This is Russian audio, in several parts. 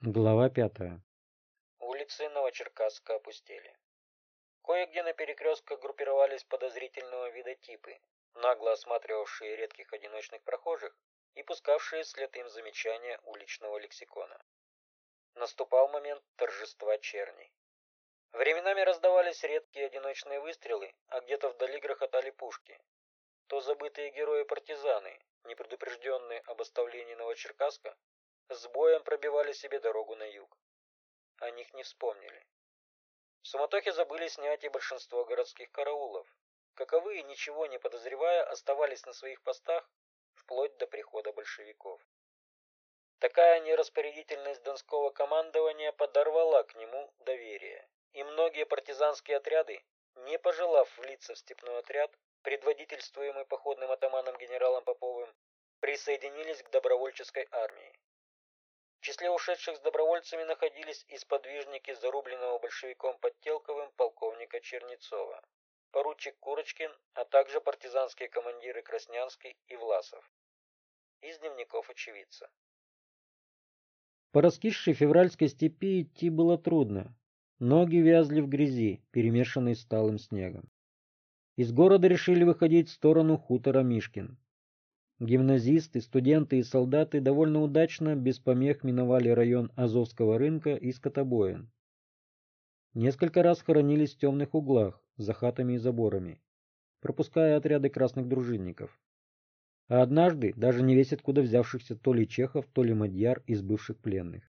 Глава пятая. Улицы Новочеркасска опустели. Кое-где на перекрестках группировались подозрительного вида типы, нагло осматривавшие редких одиночных прохожих и пускавшие вслед им замечания уличного лексикона. Наступал момент торжества черней. Временами раздавались редкие одиночные выстрелы, а где-то вдали грохотали пушки. То забытые герои-партизаны, не предупрежденные об оставлении Новочеркасска, с боем пробивали себе дорогу на юг. О них не вспомнили. В суматохе забыли снять и большинство городских караулов. Каковые, ничего не подозревая, оставались на своих постах вплоть до прихода большевиков. Такая нераспорядительность донского командования подорвала к нему доверие, и многие партизанские отряды, не пожелав влиться в степной отряд, предводительствуемый походным атаманом генералом Поповым, присоединились к добровольческой армии. В числе ушедших с добровольцами находились и сподвижники зарубленного большевиком Подтелковым полковника Чернецова, поручик Курочкин, а также партизанские командиры Краснянский и Власов. Из дневников очевидца. По раскисшей февральской степи идти было трудно. Ноги вязли в грязи, перемешанной с талым снегом. Из города решили выходить в сторону хутора Мишкин. Гимназисты, студенты и солдаты довольно удачно, без помех миновали район Азовского рынка и скотобоин. Несколько раз хоронились в темных углах, за хатами и заборами, пропуская отряды красных дружинников. А однажды даже не весь откуда взявшихся то ли чехов, то ли мадьяр из бывших пленных.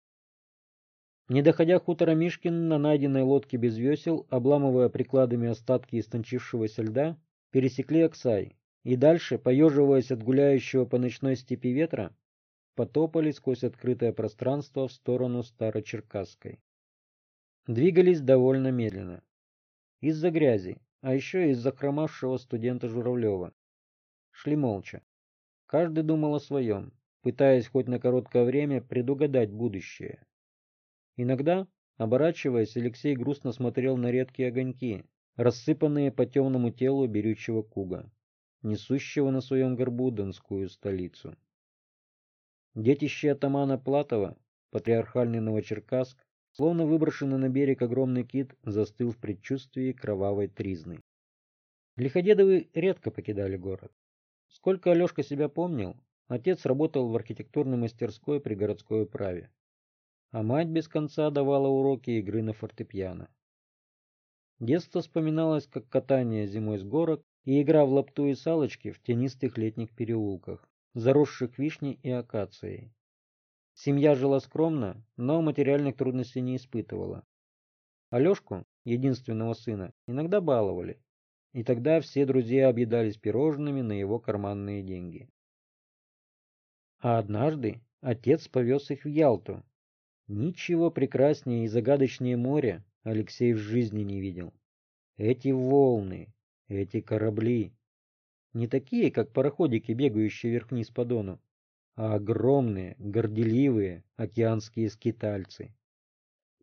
Не доходя хутора Мишкин на найденной лодке без весел, обламывая прикладами остатки истончившегося льда, пересекли Оксай, и дальше, поеживаясь от гуляющего по ночной степи ветра, потопали сквозь открытое пространство в сторону Старочеркасской. Двигались довольно медленно. Из-за грязи, а еще из-за хромавшего студента Журавлева. Шли молча. Каждый думал о своем, пытаясь хоть на короткое время предугадать будущее. Иногда, оборачиваясь, Алексей грустно смотрел на редкие огоньки, рассыпанные по темному телу берючего куга несущего на своем горбу донскую столицу. Детище атамана Платова, патриархальный Новочеркасск, словно выброшенный на берег огромный кит, застыл в предчувствии кровавой тризны. Лиходедовы редко покидали город. Сколько Алешка себя помнил, отец работал в архитектурной мастерской при городской управе, а мать без конца давала уроки игры на фортепиано. Детство вспоминалось как катание зимой с горок и игра в лапту и салочки в тенистых летних переулках, заросших вишней и акацией. Семья жила скромно, но материальных трудностей не испытывала. Алешку, единственного сына, иногда баловали, и тогда все друзья объедались пирожными на его карманные деньги. А однажды отец повез их в Ялту. Ничего прекраснее и загадочнее моря Алексей в жизни не видел. Эти волны, эти корабли не такие, как пароходики, бегающие вверх-вниз по Дону, а огромные, горделивые океанские скитальцы,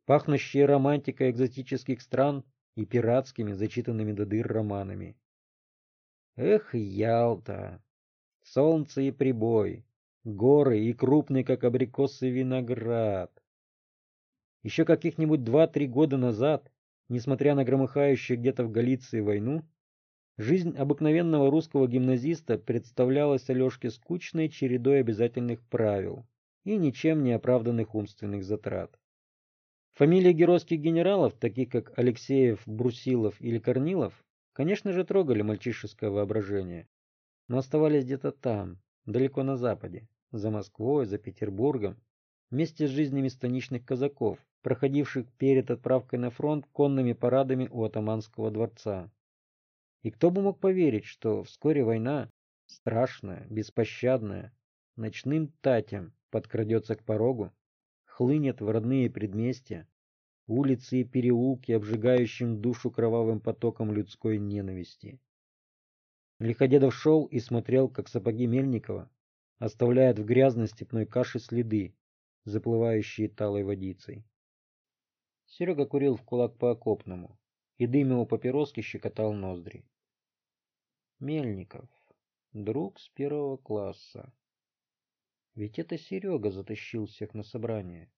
пахнущие романтикой экзотических стран и пиратскими, зачитанными до дыр романами. Эх, Ялта! Солнце и прибой, горы и крупный, как абрикосы, виноград. Еще каких-нибудь два-три года назад, несмотря на громыхающую где-то в Галиции войну, Жизнь обыкновенного русского гимназиста представлялась Алешке скучной чередой обязательных правил и ничем не оправданных умственных затрат. Фамилии геройских генералов, таких как Алексеев, Брусилов или Корнилов, конечно же, трогали мальчишеское воображение, но оставались где-то там, далеко на западе, за Москвой, за Петербургом, вместе с жизнями станичных казаков, проходивших перед отправкой на фронт конными парадами у атаманского дворца. И кто бы мог поверить, что вскоре война, страшная, беспощадная, ночным татям подкрадется к порогу, хлынет в родные предместья, улицы и переулки, обжигающим душу кровавым потоком людской ненависти. Лиходедов шел и смотрел, как сапоги Мельникова оставляют в грязной степной каше следы, заплывающие талой водицей. Серега курил в кулак по окопному, и дым его папироски щекотал ноздри. Мельников, друг с первого класса. Ведь это Серега затащил всех на собрание.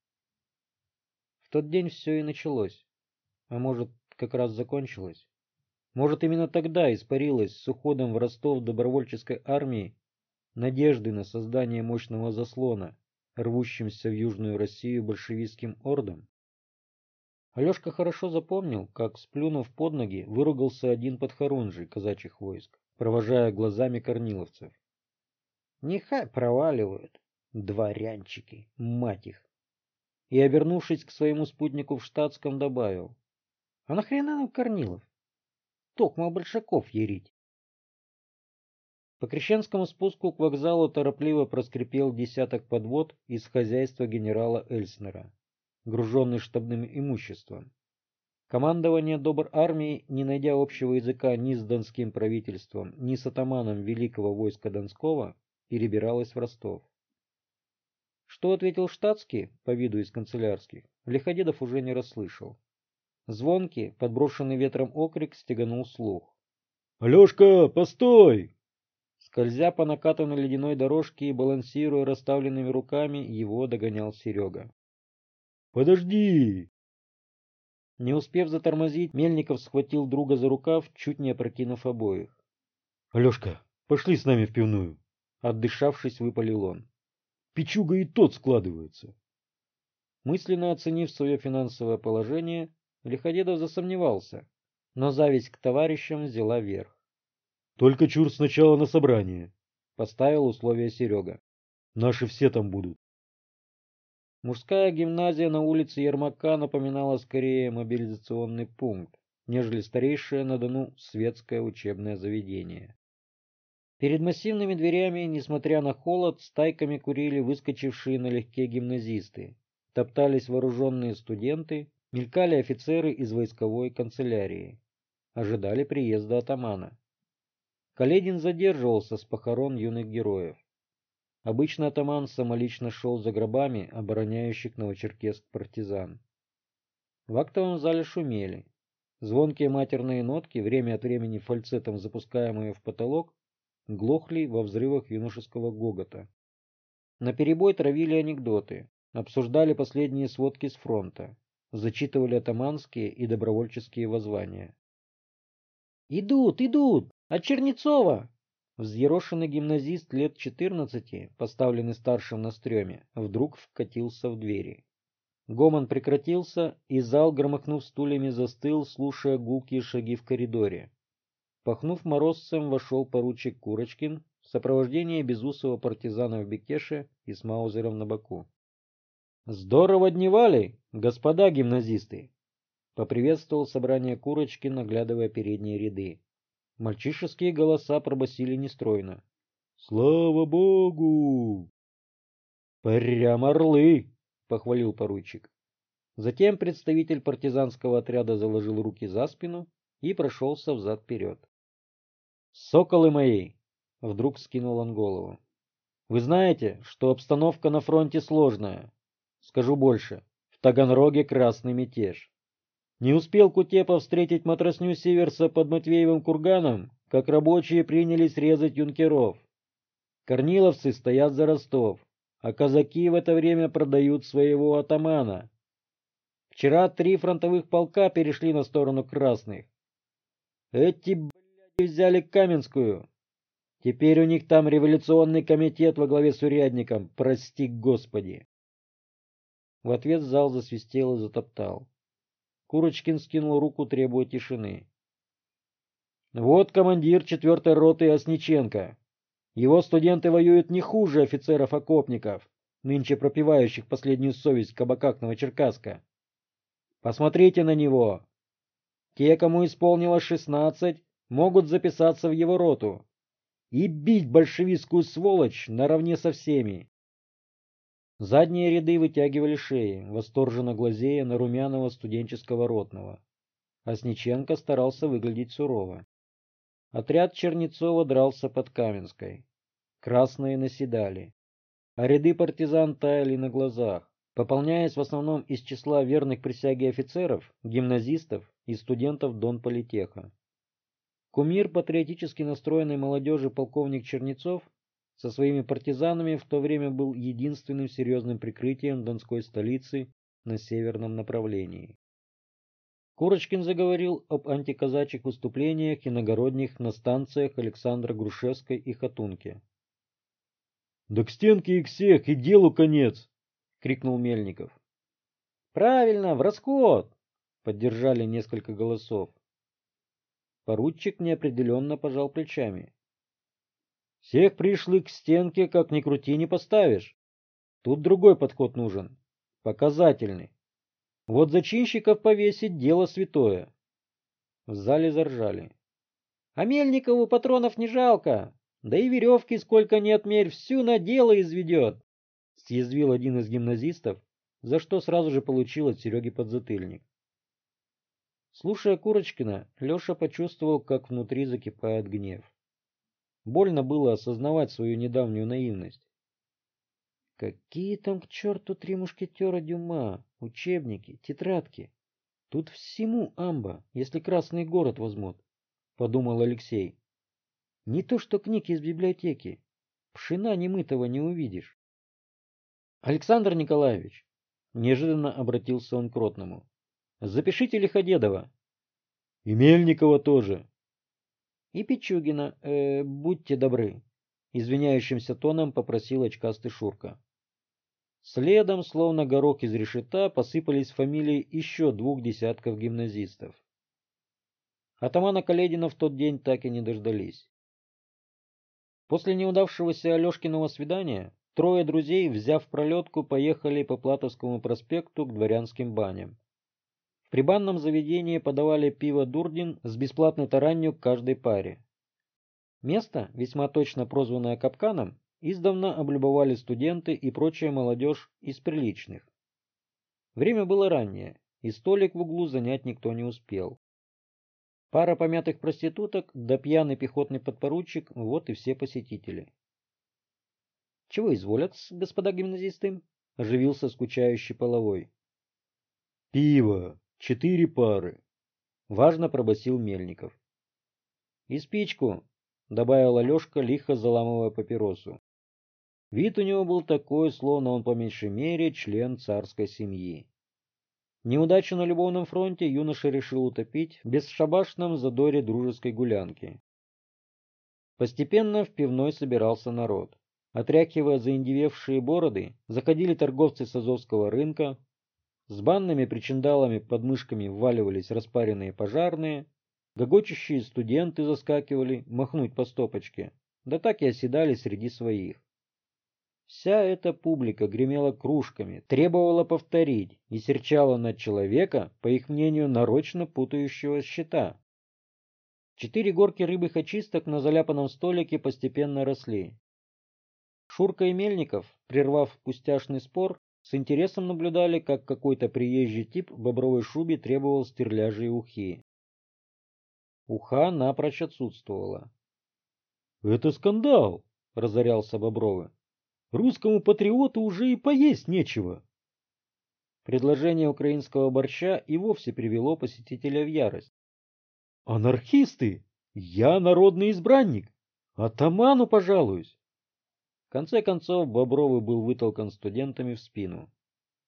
тот день все и началось. А может, как раз закончилось. Может, именно тогда испарилась с уходом в Ростов добровольческой армии надежды на создание мощного заслона, рвущимся в Южную Россию большевистским ордом? Алешка хорошо запомнил, как, сплюнув под ноги, выругался один подхорунжий казачьих войск, провожая глазами корниловцев. Нехай проваливают, дворянчики, мать их. И, обернувшись к своему спутнику в штатском, добавил. А нахрена нам Корнилов? Токма большаков ерить. По крещенскому спуску к вокзалу торопливо проскрипел десяток подвод из хозяйства генерала Эльснера груженный штабным имуществом. Командование добр армии, не найдя общего языка ни с донским правительством, ни с атаманом Великого войска Донского, перебиралось в Ростов. Что ответил штатский, по виду из канцелярских, Лиходедов уже не расслышал. Звонкий, подброшенный ветром окрик стеганул слух. «Алешка, постой!» Скользя по накатанной ледяной дорожке и балансируя расставленными руками, его догонял Серега. Подожди!» Не успев затормозить, Мельников схватил друга за рукав, чуть не опрокинув обоих. «Алешка, пошли с нами в пивную!» Отдышавшись, выпалил он. «Пичуга и тот складывается!» Мысленно оценив свое финансовое положение, Лиходедов засомневался, но зависть к товарищам взяла верх. «Только чур сначала на собрание», — поставил условие Серега. «Наши все там будут». Мужская гимназия на улице Ермака напоминала скорее мобилизационный пункт, нежели старейшее на Дону светское учебное заведение. Перед массивными дверями, несмотря на холод, стайками курили выскочившие налегке гимназисты, топтались вооруженные студенты, мелькали офицеры из войсковой канцелярии. Ожидали приезда атамана. Каледин задерживался с похорон юных героев. Обычно атаман самолично шел за гробами обороняющих Новочеркесск партизан. В актовом зале шумели. Звонкие матерные нотки, время от времени фальцетом запускаемые в потолок, глохли во взрывах юношеского гогота. На перебой травили анекдоты, обсуждали последние сводки с фронта, зачитывали атаманские и добровольческие воззвания. «Идут, идут! От Чернецова!» Взъерошенный гимназист лет четырнадцати, поставленный старшим на стреме, вдруг вкатился в двери. Гомон прекратился, и зал, громыхнув стульями, застыл, слушая гулкие шаги в коридоре. Пахнув морозцем, вошел поручик Курочкин в сопровождении безусого партизана в бекеше и с маузером на боку. «Здорово дневали, господа гимназисты!» — поприветствовал собрание Курочкин, наглядывая передние ряды. Мальчишеские голоса пробасили нестройно. «Слава Богу!» «Прям орлы!» — похвалил поручик. Затем представитель партизанского отряда заложил руки за спину и прошелся взад-вперед. «Соколы мои!» — вдруг скинул он голову. «Вы знаете, что обстановка на фронте сложная. Скажу больше, в Таганроге красный мятеж. Не успел Кутепов встретить матросню Сиверса под Матвеевым курганом, как рабочие принялись резать юнкеров. Корниловцы стоят за Ростов, а казаки в это время продают своего атамана. Вчера три фронтовых полка перешли на сторону красных. Эти, блядь, взяли Каменскую. Теперь у них там революционный комитет во главе с урядником, прости господи. В ответ зал засвистел и затоптал. Курочкин скинул руку, требуя тишины. Вот командир четвертой роты Осниченко. Его студенты воюют не хуже офицеров-окопников, нынче пропивающих последнюю совесть в кабаках Новочеркасска. Посмотрите на него. Те, кому исполнилось шестнадцать, могут записаться в его роту и бить большевистскую сволочь наравне со всеми. Задние ряды вытягивали шеи, восторженно глазея на румяного студенческого ротного. Осниченко старался выглядеть сурово. Отряд Чернецова дрался под Каменской. Красные наседали. А ряды партизан таяли на глазах, пополняясь в основном из числа верных присяги офицеров, гимназистов и студентов Донполитеха. Кумир патриотически настроенной молодежи полковник Чернецов со своими партизанами в то время был единственным серьезным прикрытием донской столицы на северном направлении. Курочкин заговорил об антиказачьих выступлениях иногородних на станциях Александра Грушевской и Хатунки. «Да к стенке их всех, и делу конец!» — крикнул Мельников. «Правильно, в расход!» — поддержали несколько голосов. Поручик неопределенно пожал плечами. «Всех пришли к стенке, как ни крути, не поставишь. Тут другой подход нужен, показательный. Вот зачинщиков повесить дело святое. В зале заржали. А Мельникову патронов не жалко. Да и веревки сколько не отмерь, всю на дело изведет. Съязвил один из гимназистов, за что сразу же получил от Сереги подзатыльник. Слушая Курочкина, Леша почувствовал, как внутри закипает гнев. Больно было осознавать свою недавнюю наивность. Какие там к черту три мушкетера Дюма, учебники, тетрадки? Тут всему амба, если Красный город возьмут, — подумал Алексей. Не то что книги из библиотеки. Пшена немытого не увидишь. Александр Николаевич, неожиданно обратился он к Ротному, запишите Лиходедова. И Мельникова тоже. И Пичугина, э, будьте добры, извиняющимся тоном попросил очкастый Шурка. Следом, словно горох из решета, посыпались фамилии еще двух десятков гимназистов. Атамана Каледина в тот день так и не дождались. После неудавшегося Алешкиного свидания трое друзей, взяв пролетку, поехали по Платовскому проспекту к дворянским баням. В прибанном заведении подавали пиво «Дурдин» с бесплатной таранью к каждой паре. Место, весьма точно прозванное капканом, издавна облюбовали студенты и прочая молодежь из приличных. Время было раннее, и столик в углу занять никто не успел. Пара помятых проституток, да пьяный пехотный подпоручик — вот и все посетители. — Чего изволят, господа гимназисты? — оживился скучающий половой. — Пиво! Четыре пары! — важно пробасил Мельников. — И спичку! — добавил Алешка, лихо заламывая папиросу. Вид у него был такой, словно он по меньшей мере член царской семьи. Неудачу на любовном фронте юноша решил утопить в бесшабашном задоре дружеской гулянки. Постепенно в пивной собирался народ. Отряхивая заиндевевшие бороды, заходили торговцы с Азовского рынка, с банными причиндалами под мышками вваливались распаренные пожарные, гогочущие студенты заскакивали махнуть по стопочке, да так и оседали среди своих. Вся эта публика гремела кружками, требовала повторить и серчала на человека, по их мнению, нарочно путающего счета. Четыре горки рыбых очисток на заляпанном столике постепенно росли. Шурка и Мельников, прервав пустяшный спор, с интересом наблюдали, как какой-то приезжий тип в бобровой шубе требовал стерляжей ухи. Уха напрочь отсутствовала. — Это скандал! — разорялся Бобровый. Русскому патриоту уже и поесть нечего. Предложение украинского борща и вовсе привело посетителя в ярость. Анархисты! Я народный избранник! Атаману пожалуюсь! Конце концов Бобровый был вытолкан студентами в спину.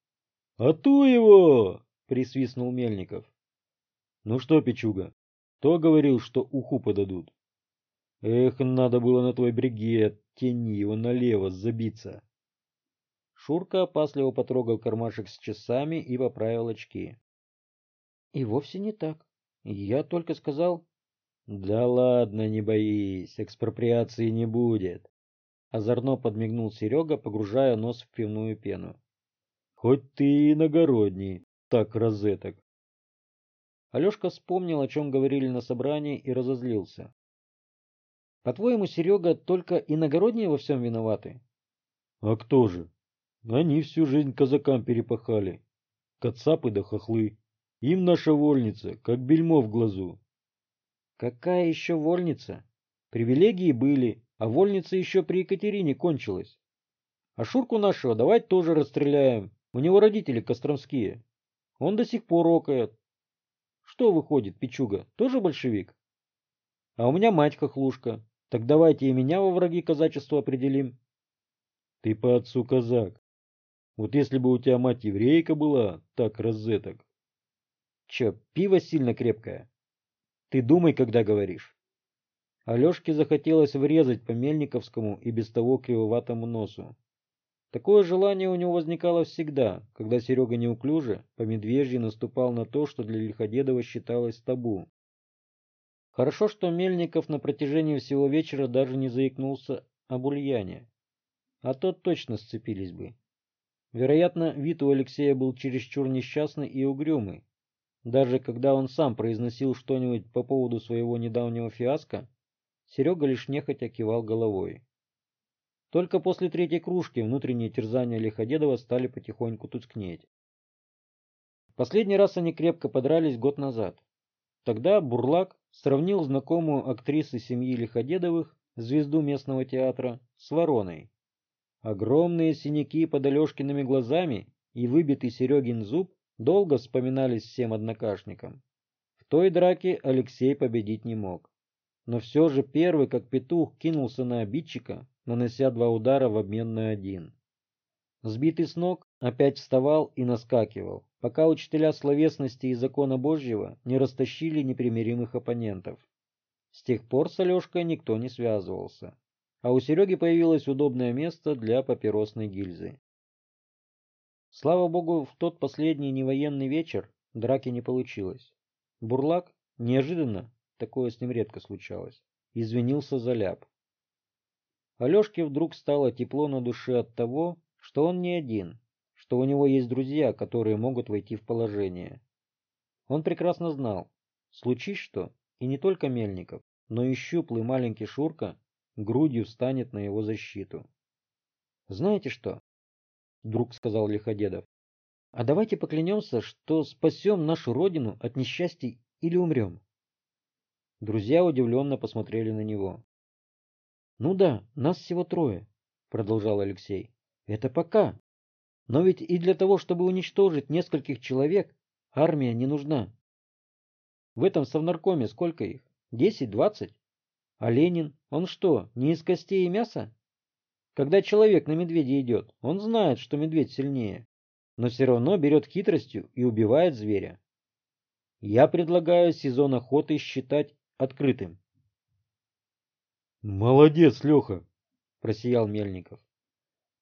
— А то его! — присвистнул Мельников. — Ну что, Пичуга, кто говорил, что уху подадут? Эх, надо было на твой бригет, тени его налево забиться. Шурка опасливо потрогал кармашек с часами и поправил очки. И вовсе не так. Я только сказал... Да ладно, не боись, экспроприации не будет. Озорно подмигнул Серега, погружая нос в пивную пену. Хоть ты и иногородний, так розеток. Алешка вспомнил, о чем говорили на собрании, и разозлился. По-твоему, Серега, только иногородние во всем виноваты? А кто же? Они всю жизнь казакам перепахали. Кацапы да хохлы. Им наша вольница, как бельмо в глазу. Какая еще вольница? Привилегии были, а вольница еще при Екатерине кончилась. А Шурку нашего давать тоже расстреляем. У него родители костромские. Он до сих пор окает. Что выходит, Пичуга, тоже большевик? А у меня мать хохлушка. Так давайте и меня во враги казачества определим. Ты по отцу казак. Вот если бы у тебя мать еврейка была, так розеток. Че, пиво сильно крепкое? Ты думай, когда говоришь. Алешке захотелось врезать по Мельниковскому и без того кривоватому носу. Такое желание у него возникало всегда, когда Серега неуклюже, по медвежьи наступал на то, что для Лиходедова считалось табу. Хорошо, что Мельников на протяжении всего вечера даже не заикнулся об Ульяне. А тот точно сцепились бы. Вероятно, вид у Алексея был чересчур несчастный и угрюмый. Даже когда он сам произносил что-нибудь по поводу своего недавнего фиаско, Серега лишь нехотя кивал головой. Только после третьей кружки внутренние терзания Лиходедова стали потихоньку тускнеть. Последний раз они крепко подрались год назад. Тогда Бурлак сравнил знакомую актрису семьи Лиходедовых, звезду местного театра, с вороной. Огромные синяки под Алешкиными глазами и выбитый Серегин зуб долго вспоминались всем однокашникам. В той драке Алексей победить не мог. Но все же первый, как петух, кинулся на обидчика, нанося два удара в обмен на один. Сбитый с ног, опять вставал и наскакивал, пока учителя словесности и закона Божьего не растащили непримиримых оппонентов. С тех пор с Алешкой никто не связывался, а у Сереги появилось удобное место для папиросной гильзы. Слава богу, в тот последний невоенный вечер драки не получилось. Бурлак, неожиданно, такое с ним редко случалось, извинился за ляп. Алешке вдруг стало тепло на душе от того, что он не один, что у него есть друзья, которые могут войти в положение. Он прекрасно знал, случись что, и не только Мельников, но и щуплый маленький Шурка грудью встанет на его защиту. «Знаете что?» — вдруг сказал Лиходедов. «А давайте поклянемся, что спасем нашу родину от несчастий или умрем». Друзья удивленно посмотрели на него. Ну да, нас всего трое, продолжал Алексей. Это пока. Но ведь и для того, чтобы уничтожить нескольких человек, армия не нужна. В этом совнаркоме сколько их? Десять, двадцать? А Ленин, он что, не из костей и мяса? Когда человек на медведя идет, он знает, что медведь сильнее, но все равно берет хитростью и убивает зверя. Я предлагаю сезон охоты считать открытым. Молодец, Леха, просиял Мельников.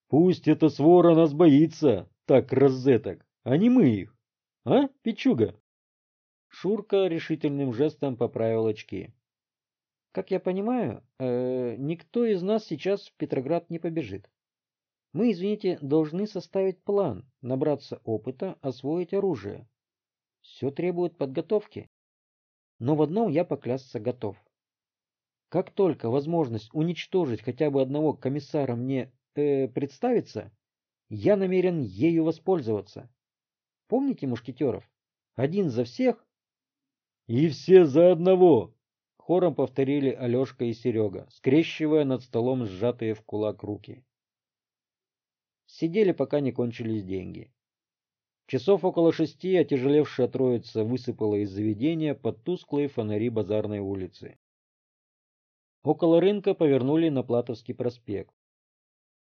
Пусть эта свора нас боится, так розеток, а не мы их. А, Пичуга? Шурка решительным жестом поправил очки. Как я понимаю, э, никто из нас сейчас в Петроград не побежит. Мы, извините, должны составить план, набраться опыта, освоить оружие. Все требует подготовки. Но в одном я поклясться готов. Как только возможность уничтожить хотя бы одного комиссара мне э, представится, я намерен ею воспользоваться. Помните мушкетеров? Один за всех? И все за одного! Хором повторили Алешка и Серега, скрещивая над столом сжатые в кулак руки. Сидели, пока не кончились деньги. Часов около шести отяжелевшая троица высыпала из заведения под тусклые фонари базарной улицы. Около рынка повернули на Платовский проспект.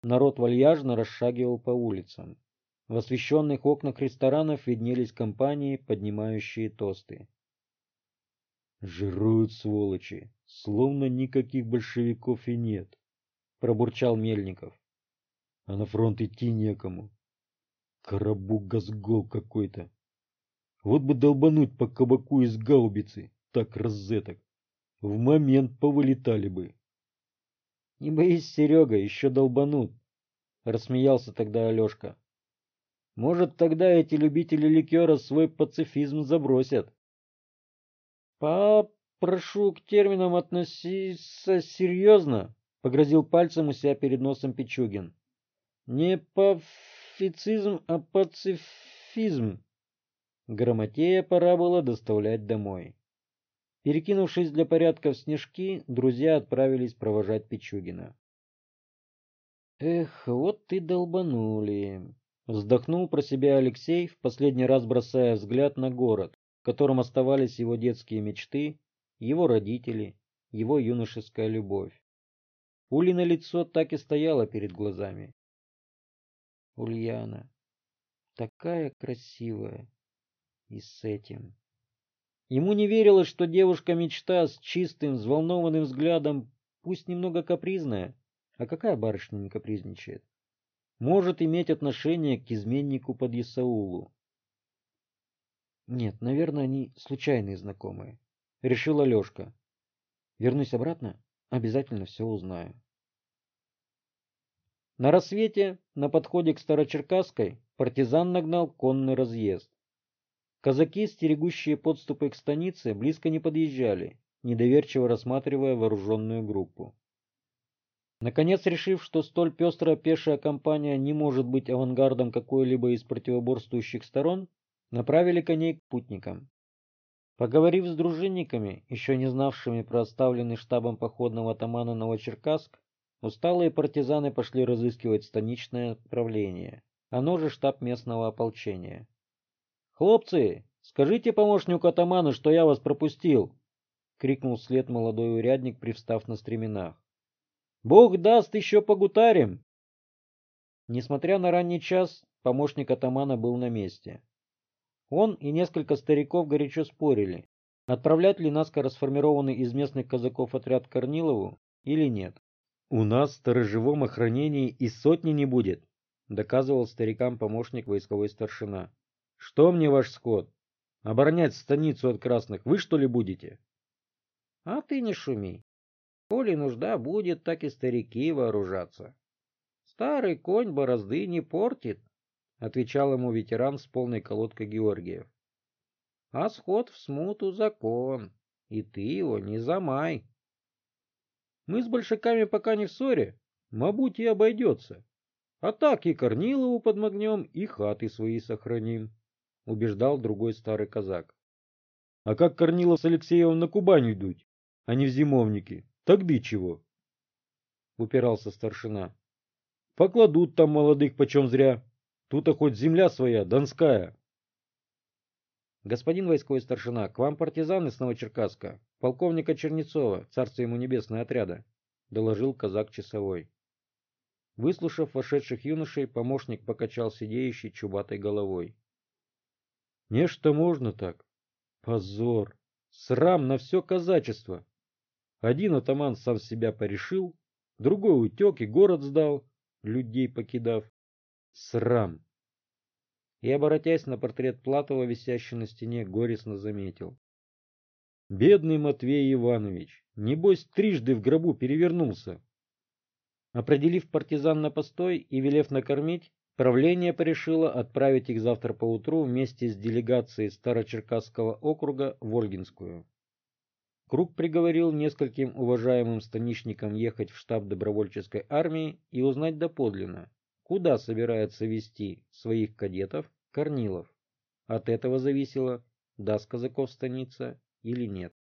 Народ вальяжно расшагивал по улицам. В освещенных окнах ресторанов виднелись компании, поднимающие тосты. «Жируют сволочи, словно никаких большевиков и нет», — пробурчал Мельников. «А на фронт идти некому. Карабук-газгол какой-то. Вот бы долбануть по кабаку из гаубицы, так розеток в момент повылетали бы. — Не боись, Серега, еще долбанут, — рассмеялся тогда Алешка. — Может, тогда эти любители ликера свой пацифизм забросят. — Попрошу к терминам относиться серьезно, — погрозил пальцем у себя перед носом Пичугин. — Не пафицизм, а пацифизм. Грамотея пора было доставлять домой. Перекинувшись для порядка в снежки, друзья отправились провожать Пичугина. «Эх, вот ты долбанули!» — вздохнул про себя Алексей, в последний раз бросая взгляд на город, в котором оставались его детские мечты, его родители, его юношеская любовь. Улина лицо так и стояло перед глазами. Ульяна, такая красивая. И с этим. Ему не верилось, что девушка-мечта с чистым, взволнованным взглядом, пусть немного капризная, а какая барышня не капризничает, может иметь отношение к изменнику под Исаулу. Нет, наверное, они случайные знакомые. Решила Лешка. Вернусь обратно, обязательно все узнаю. На рассвете, на подходе к Старочеркасской, партизан нагнал конный разъезд. Казаки, стерегущие подступы к станице, близко не подъезжали, недоверчиво рассматривая вооруженную группу. Наконец, решив, что столь пестрая пешая компания не может быть авангардом какой-либо из противоборствующих сторон, направили коней к путникам. Поговорив с дружинниками, еще не знавшими про оставленный штабом походного атамана Новочеркасск, усталые партизаны пошли разыскивать станичное правление, оно же штаб местного ополчения. «Хлопцы, скажите помощнику атамана, что я вас пропустил!» — крикнул вслед молодой урядник, привстав на стременах. «Бог даст, еще погутарим!» Несмотря на ранний час, помощник атамана был на месте. Он и несколько стариков горячо спорили, отправлять ли наскоро сформированный из местных казаков отряд Корнилову или нет. «У нас в сторожевом охранении и сотни не будет», — доказывал старикам помощник войсковой старшина. «Что мне ваш скот? Оборонять станицу от красных вы что ли будете?» «А ты не шуми. Коли нужда будет, так и старики вооружаться. Старый конь борозды не портит, отвечал ему ветеран с полной колодкой Георгиев. А сход в смуту закон, и ты его не замай. Мы с большаками пока не в ссоре, мабуть, и обойдется. А так и Корнилову подмогнем, и хаты свои сохраним, — убеждал другой старый казак. — А как Корнилов с Алексеевым на Кубань идут, а не в зимовники, тогда чего? — упирался старшина. — Покладут там молодых почем зря, Тут-то хоть земля своя, донская. Господин войсковой старшина, к вам партизаны с Новочеркасска, полковника Чернецова, царство ему небесное отряда, доложил казак часовой. Выслушав вошедших юношей, помощник покачал сидеющей чубатой головой. Нечто можно так. Позор. Срам на все казачество. Один атаман сам себя порешил, другой утек и город сдал, людей покидав. Срам. И, оборотясь на портрет Платова, висящий на стене, горестно заметил. Бедный Матвей Иванович, небось трижды в гробу перевернулся. Определив партизан на постой и велев накормить, правление порешило отправить их завтра поутру вместе с делегацией Старочеркасского округа в Ольгинскую. Круг приговорил нескольким уважаемым станичникам ехать в штаб добровольческой армии и узнать доподлинно, куда собирается вести своих кадетов Корнилов. От этого зависело, даст казаков станица или нет.